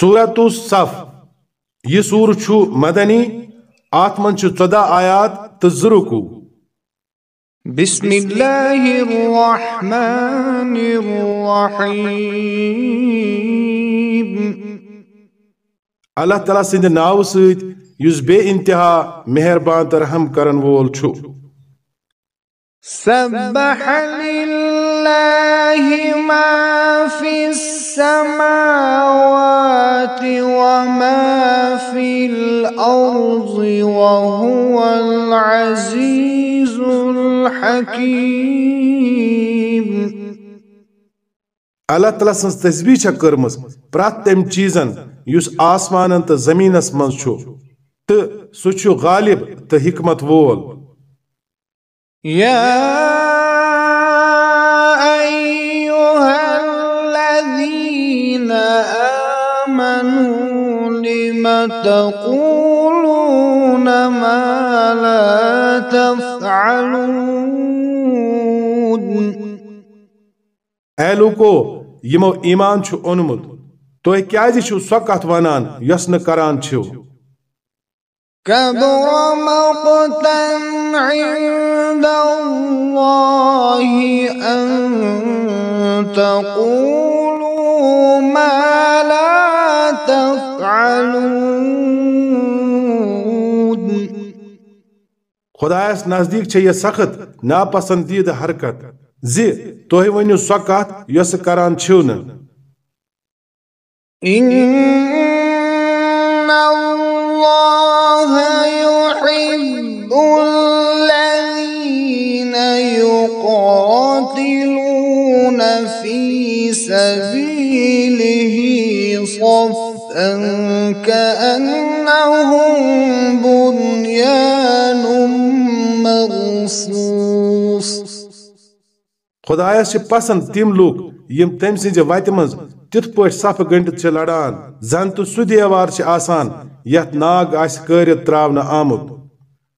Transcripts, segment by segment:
سورت الصف یہ سور چھو مدنی آت من چھو چودہ آیات تزرکو بسم اللہ الرحمن الرحیم۔ اللہ تعالیٰ سند ناو سید یس بے انتہا مہربان ترحم کرن وول چھو سبح لله ما في السماوات وما في الأرض وهو العزيز الحكيم. الله تعالی سٕنٛز تسبیح چھےٚ کٔرمٕژ پرٛٮ۪تھ تٔمۍ چیٖزن یُس آسمانن تہٕ زٔمیٖنس منٛز چھُ تہٕ سُہ چھُ غالب تہٕ حکمت وول یا تقولون ما لا تفعلون. اے لوکو یمو ایمان چھو اونمت تو کیازِ چھو سو کتھ ونان یس نہ کران چھو؟ كبر مقتا عند الله أن تقولوا ما لا تفعلون. خدایس نزدیک چھے یہ سخت ناپسندید حرکت. زی توہی ونیو سو کتھ یس کران چھو نہ إن الله يحب الذين يقاتلون في سبيله صفا كأنهم بنيان مرصوص خدایس چھ پسند تم لوک یم تم سنز وتہ مز تت پٲٹھۍ صف گنڈت چھ لڑان۔ زن تو سُہ دیوار چھ آسان یتھ ناگ آسہِ کٲرِتھ تراونہٕ آمُت۔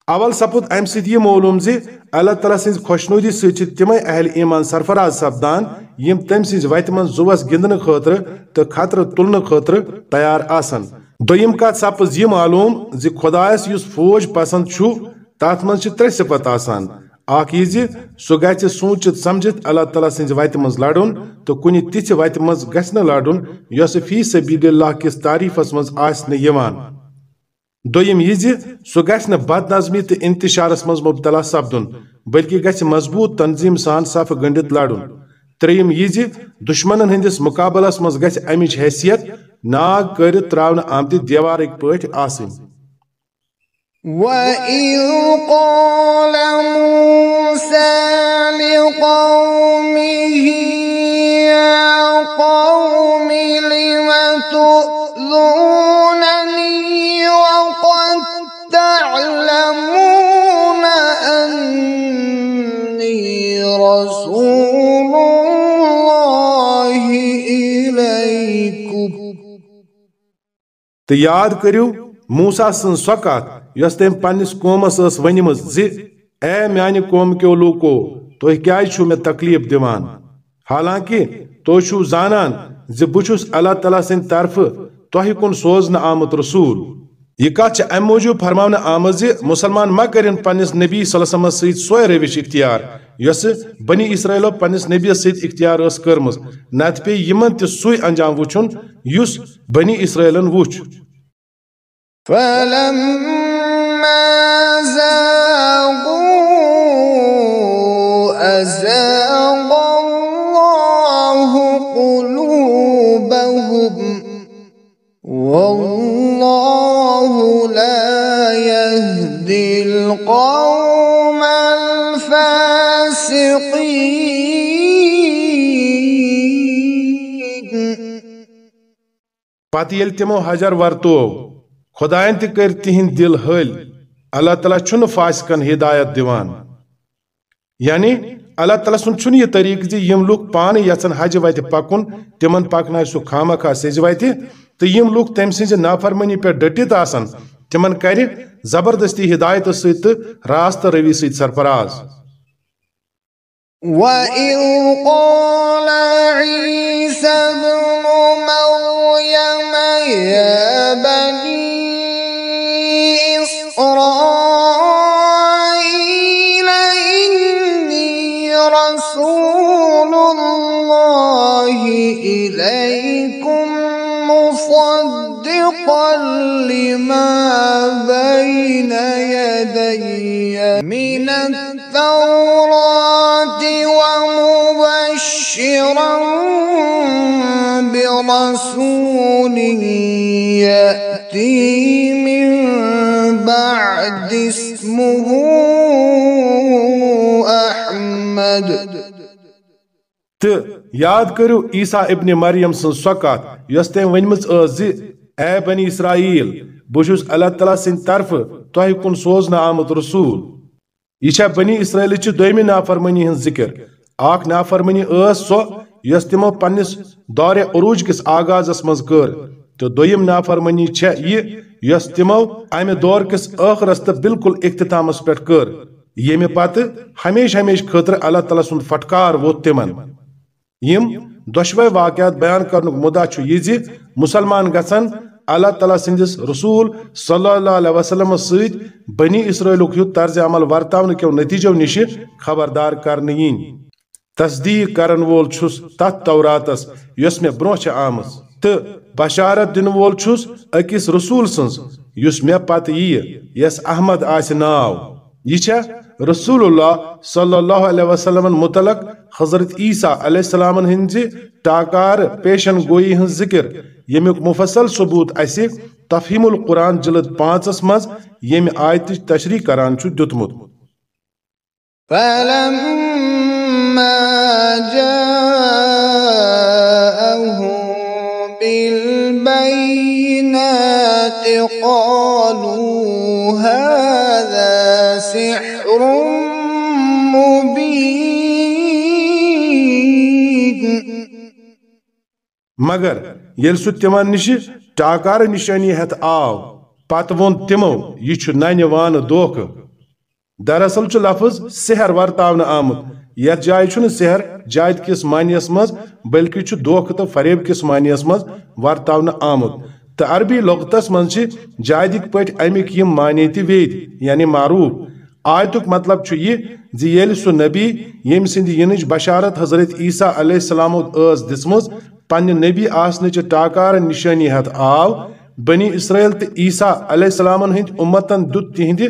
اول سپُد امہِ سۭتۍ یہِ معلوٗم زِ اللہ تعالیٰ سٕنٛزِ خۄشنوٗدی سۭتۍ چھِ اہل ایمان سرفراز سپدان، یِم تٔمۍ سٕنٛزِ وتہِ منٛز زُوس گِنٛدنہٕ خٲطرٕ تہٕ خطرٕ تُلنہٕ خٲطرٕ تیار آسان دوٚیِم کتھ سپٕز یہِ معلوٗم زِ خۄدایس یُس فوج پسنٛد چھُ، تتھ منٛز چھِ ترٛےٚ صفت آسان۔ اکھ یہ زِ سُہ گژھِ سوٗنٛچِتھ سمجھِتھ اللہ تعالیٰ سٕنٛزِ وتہِ منٛز لڑُن تہٕ کُنہِ تِژھِ وتہِ منٛز گژھِ نہٕ لڑُن یۄسہٕ فی سبیٖل اللہ کِس تعریٖفس منٛز آسہِ نہٕ دوٚیِم بد نظمی تہٕ انتشارس منٛز مبتلا سپدُن بلکہِ گژھِ مضبوٗط تنظیٖم سان صفہٕ گٔنڈِتھ لڑُن ترٛیٚیِم یہِ زِ دُشمنن ہٕنٛدِس مُقابلس حیثیت ناگ کٔرِتھ تراونہٕ آمتہِ دیوارٕکۍ پٲٹھۍ آسٕنۍ وَإِذْ قَالَ مُوسَى لِقَوْمِهِ تہٕ یاد کٔرِو موسا سٕنٛز سۄ کتھ یۄس تٔمۍ پننِس قومس ٲس ؤنمٕژ زِ، اے میانہِ قوم کیو لوٗکو تُہۍ کیازِ چھِو تکلیف دِوان؟ حالانکہِ تُہۍ چھِو زانان زِ بہٕ اللہ تعالیٰ سٕنٛدِ طرفہٕ تۄہہِ کُن سوزنہٕ آمُت رسوٗل۔ یہ کتھ چھِ امہِ موٗجوٗب فرماونہٕ آمٕژ زِ، مُسلمان ما کٔرِنۍ پننِس نبی صلی اللہ علیہ وسلمس سۭتۍ سۄے روش اختیار۔ یۄسہٕ بنی اسرائیلو پننِس نبیس سۭتۍ اختیار ٲس کٔرمٕژ نتہٕ پیٚیہِ یِمن تہِ سُے انجام وٕچھُن یُس بنی اسرائیلن وٕچھ فَلَمَّا زَاغُوا أَزَاغَ اللَّهُ قُلُوبَهُمْ وَاللَّهُ لَا يَهْدِي الْقَوْمَ پتہٕ ییٚلہِ تِمو حجر ورتو خۄدایَن تہِ کٔرۍ تِہنٛدۍ دِل ہلۍ اللہ تعالیٰ چھُنہٕ فاسقن ہدایت دِوان۔ یعنی اللہ تعالیٰ سُنٛد چھُنہٕ یہِ طریٖقہٕ زِ یِم لُکھ پانہٕ یژھن حجہِ وتہِ پکُن، تِمن پکنایہِ سُہ خامخا سیٚزِ وتہِ، تہٕ یِم لُکھ تٔمۍ سٕنٛزِ نافرمٲنی پٮ۪ٹھ ڈٔٹِتھ آسن، تِمن کرِ زبردستی ہدایتہٕ سۭتۍ تہٕ راستہٕ روی سۭتۍ سرفراز۔ وَإِذْ قَالَ عِيسَى يا بني إسرائيل إني رسول الله إليكم مصدقا لما بين يدي من التوراة ومبشرا برسول يأتي من بعد اسمه أحمد تو یاد کرو عیسیٰ ابن مریم سن سو کت یس تم ونمز زی اے بنی اسرائیل بہس اللہ تعالیٰ سند طرف تہ کن سوزنہ آمت رسول۔ یہ بنی اسرائیل چہ دویمہ نافرمانی ہن ذکر۔ اخ نافرمانی اس سو یس تمو پنس دور عروج کس آغازس مز کر۔ تو دویم نافرمانی چھ یہ، یس تمو امہ دور کس آخرس تو بالکل اختتامس پہ کر۔ یمہ پتہ ہمیشہ ہمیشہ خاطر اللہ تعالیٰ سند فٹکار ووت تمن۔ یم دشوے واقعات بیان کرنک مدعا چھ یہ زی، مسلمان گژھن اللہ تعالیٰ سندس رسول صلی اللہ علیہ وسلم سۭتۍ بنی اسرائیلک ہیو طرز عمل ورتاون کیو نتیجو نش خبردار کرنہ ین تصدیق کرن وول چھس تتھ توراتس، یس مے برونٛہہ چھ آمٕژ تہٕ بشارت دن وول چھس أکِس رسول سٕنٛز یُس مےٚ پتہٕ ییہِ یس احمد آسہِ ناو یہ رسول اللہ صلی اللہ علیہ وسلم متعلق حضرت عیسیٰ علیہ السلام ہنزِ ٹاکار پیشن گوئی ہن ذکر یمیک مفصل ثبوت اسہ تفہیم القرآن جلد پانچس مز یم آیت تشریح کران چھُ دیُتمُت فلما مگر یل سہ تمن نش ٹاکار نشانی ہتھ آو، پتہ وون تمو، یہ چھُ ننہ وانہ دھوکہ. دراصل چھ لفظ سحر ورتاونہ آمت۔ یتھ جائے چھُنہٕ سحر جائد کس معنیس مز بلکہ چھ دھوکہ تو فریب کس معنیس مز ورتاونہ آمت۔ تو عربی لغتس من چھ جائدک پٹ امیک یم معنی تہ وید یعنی معروف۔ آیتک مطلب چھ یہ زی ییٚلہِ نبی یم سند ینچ بشارت حضرت عیسیٰ علیہ السلام ٲس دِژمٕژ پنہ نبی آسنچ ٹاکار نشانی ہت آو، بنی اسرائیل تو عیسیٰ علیہ السلام ہند امتن دت تہند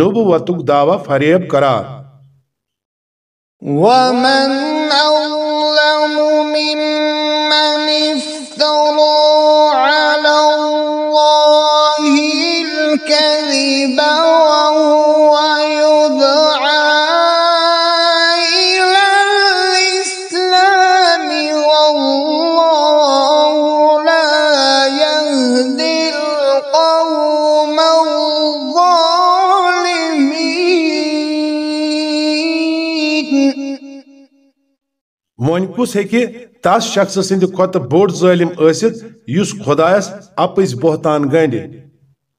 نبوتک دعوی فریب قرار۔ ومن او ون کس ہیکہ تس شخص سند کھت بوڑ ظالم ٲسِتھ یُس خدایس اپز بہتان گنڈ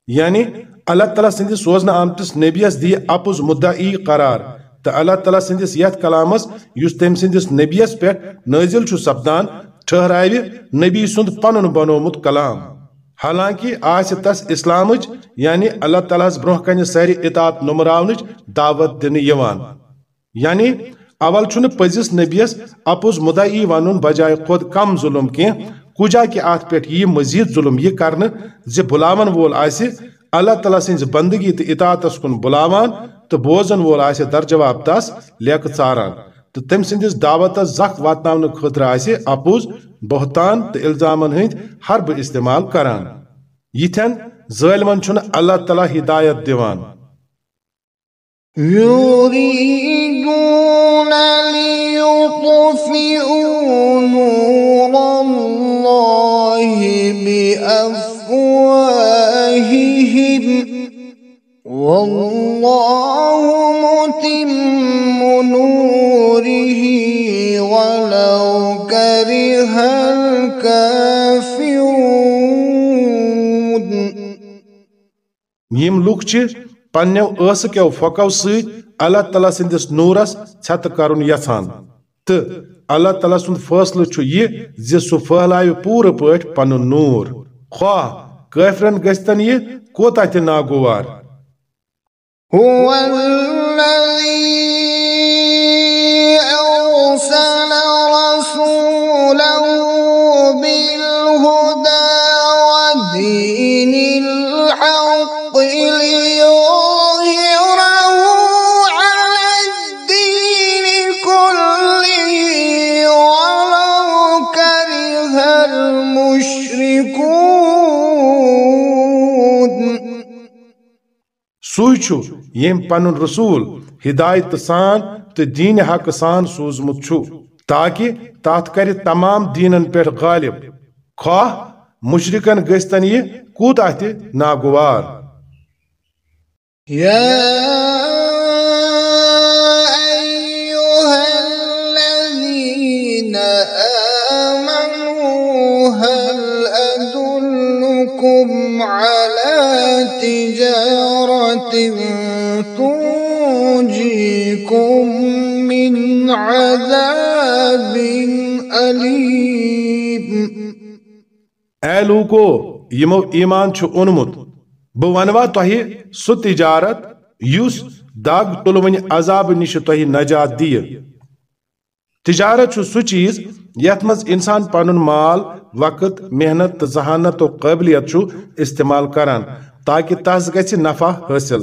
یعنی اللہ تعالیٰ سندس سوزنہ آمتس نبیس دی اپز مدعی قرار تو اللہ تعالیٰ سندس یتھ کلامس یُس تم سندس نبیس پہ نازل چھُ سپدان ٹھہراوِ نبی سند پنن بنومت کلام حالانکہ آس تس اسلامچ یعنی اللہ تعالیٰ برونہ کنہ ساری اطاعت نمراونچ دعوت دن یوان یعنی اول چھُنہٕ پزس نبیس، اپوز مدعی ونن بجائے خود کم ظلم کی کجا کہ ات پہ یہ مزید ظلم یہ کرن زِ بلاون وول آسہِ اللہ تعالیٰ سٕنٛزِ بندگی تہٕ اطاعتس کُن بلاوان تہٕ بوزن وول آسہِ در جواب تس لیکہٕ ژاران تہٕ تٔمۍ سٕنٛدِس دعوتس زکھ واتناونہٕ خٲطرٕ آسہِ اپوز بہتان تہٕ الزامن ہٕنٛدۍ حربہٕ استعمال کران۔ یِتھٮ۪ن ظٲلمن چھُنہٕ اللہ تعالیٰ ہدایت دِوان يريدون ليطفئوا نور الله بأفواههم والله متم نوره ولو كره الكافرون کیو فوکو سۭتۍ اللہ تعالیٰ سندس نورس چھت کرن یسان۔ تو اللہ تعالیٰ سند فیصلہ چھ یہ زِ سُہ پھہلاوِ پوٗرٕ پٲٹھۍ پنُن نوٗر۔ خواہ کافرن گستن یہ کوتا تہ ناگوار۔ هو الذي چھو یم پنن رسول، ہدایت سان تو دین حق سان سوزمت چھو، تاکہ تات کر تمام دینن پر غالب۔ خواہ مشرکن گستن یہ کوتا تہ ناگوار۔ يا عذاب أليم. اے لوکو، یمو ایمان چھو اونمت بہ ونوا تۄہہِ سُہ تجارت یُس دگ تُلوٕنۍ عذاب نِش تۄہہِ نجات دِیہِ تجارت چھُ سُہ چیز یتھ منٛز انسان پنُن مال، وقت، محنت تہٕ ذہانت و قٲبلیت چھُ استعمال کران۔ تاکہ تس گژھِ نفع حٲصِل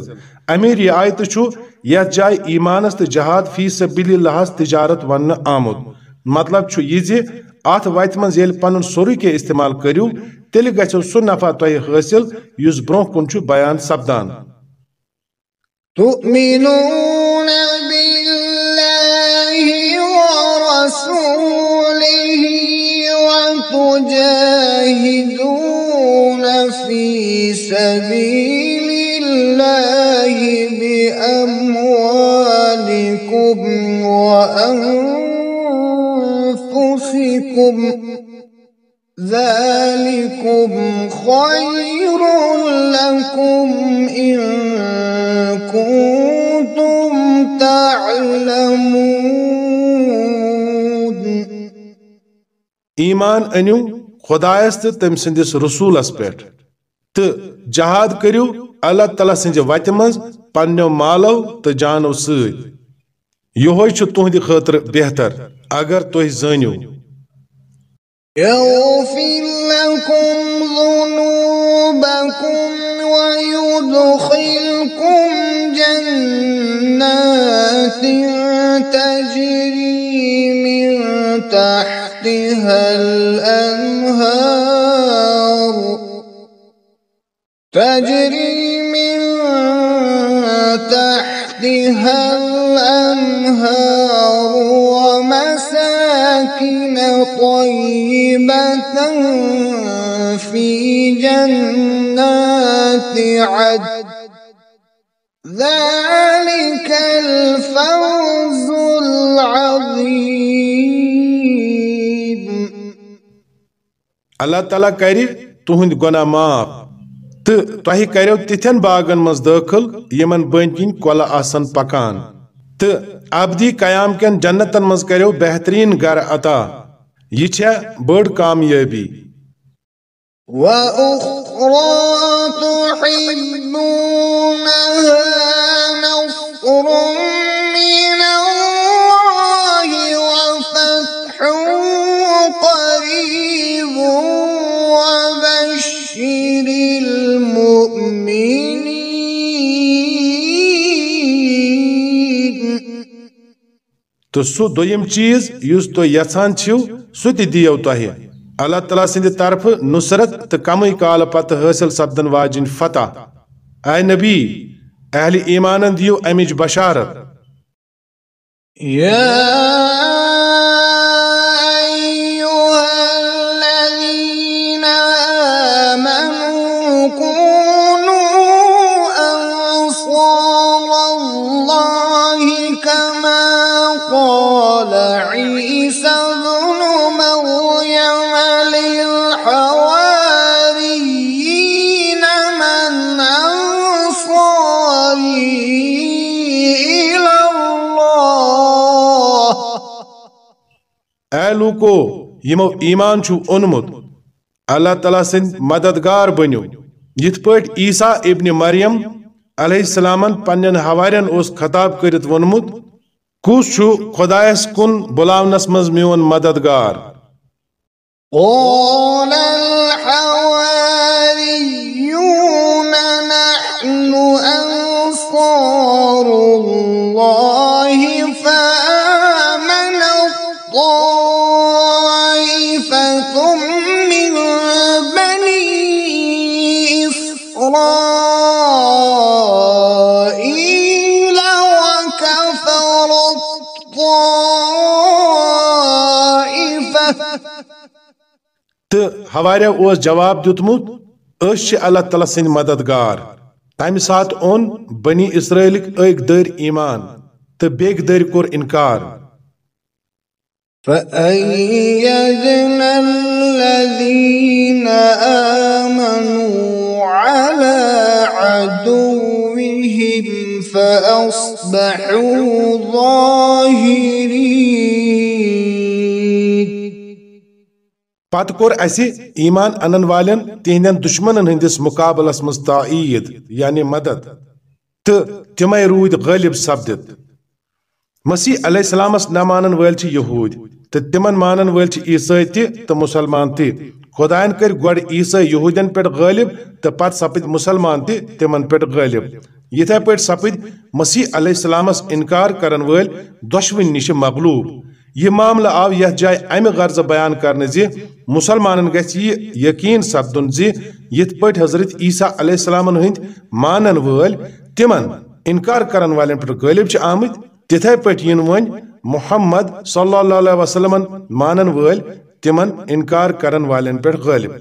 امیر یہ آیت چھُ، یتھ جایہِ ایمانس تہٕ جہاد فی سبیل اللہس تجارت وننہٕ آمُت۔ مطلب چھُ یہِ زِ اتھ وتہِ منٛز ییٚلہِ پنُن استعمال کٔرِو، تیٚلہِ گژھِو سُہ نفع تۄہہِ حٲصِل، یُس برونٛہہ کُن چھُ بیان سپدان۔ تؤمنون بالله ورسوله وتجاهدون في سبيل الله بأموالكم وأنفسكم ذلكم خير لكم إن كنتم تعلمون. ایمان انیو خدایس تہٕ تٔمۍ سٕنٛدِس رسوٗلس پٮ۪ٹھ تہٕ جہاد کٔرِو اللہ تعالیٰ سٕنٛزِ وتہِ منٛز، پننیو مالو تہٕ جانو سۭتۍ۔ یہوے چھُ بہتر، اگر تُہۍ زٲنِو۔ يغفر لكم ذنوبكم ويدخلكم جنات تجري من تحتها الأنهار. تجري من تحتها الأنهار ومساكن طيبة في جنات عدن. ذلك الفوز العظيم. اللہ تعالیٰ کرِ تُہنٛد گۄناہ معاف۔ تہٕ تۄہہِ کریو تِتھٮ۪ن باغن منٛز دٲخل یِمن بٔنۍ کِنۍ کۄلہٕ آسن پکان۔ تہٕ ابدی قیام کٮ۪ن جنتن منٛز کریو بہتریٖن گرٕ عطا۔ یہِ چھےٚ بٔڑ کامیٲبی۔ وأخرى تحبونها نصر تہٕ سُہ دوٚیِم چیٖز یُس تُہۍ یژھان چھِو سُہ تہِ دِیو تۄہہِ اللہ تعالیٰ سٕنٛدِ طرف نُصرت تہٕ کمٕے کالہٕ پتہٕ حٲصِل سپدن واجِنۍ فتح۔ اے نبی، اہل ایمانن دیو امِچ بشارت۔ يا اے لوکو یمو ایمان چھُ اوٚنمُت اللہ تعالیٰ سند مددگار بنو یت پٹ عیسیٰ ابن مریم علیہ السلام پنن ہوارین اس خطاب کرت ونمت کس چھو خدایس کن بلاونس مز میون مددگار۔ قال الحواريون تو ہواریو اس جواب دیتمت اس اللہ تعالیٰ سند مددگار۔ تمہ سات اون بنی اسرائیلک ایک در ایمان تو بیک در کور انکار۔ فأيدنا الذين آمنوا على عدوهم فأصبحوا ظاهرين پت کور اسی ایمان انن والن تہندین دشمنن ہندس مقابلس مز تائید یعنی مدد تو تمے رود غالب سپدت مسیح علیہ السلامس نہ مانن ول یہود تو تمن مانن ول عیسائی تہ تو مسلمان تہ۔ خدائن کر گوڑ عیسائی یہودین پہ غالب تو پت سپد مسلمان تہ تمن پہ غالب یتھے پہ سپد مسیح علیہ السلامس انکار کرن ول دشوین نش مغلوب۔ یہ معاملہ آو، یہ جائے امہ غرض بیان کرنے زی، مسلمانن گژھِ یہ یقین سپدن زی، یت پٹ حضرت عیسیٰ علیہ السلام ہند مانن ول تمن انکار کرن والن پہ غالب چھ آمت تتھے پٹ ین ون محمد صلی اللہ علیہ وسلم مانن ول تمن انکار کرن والن پہ غالب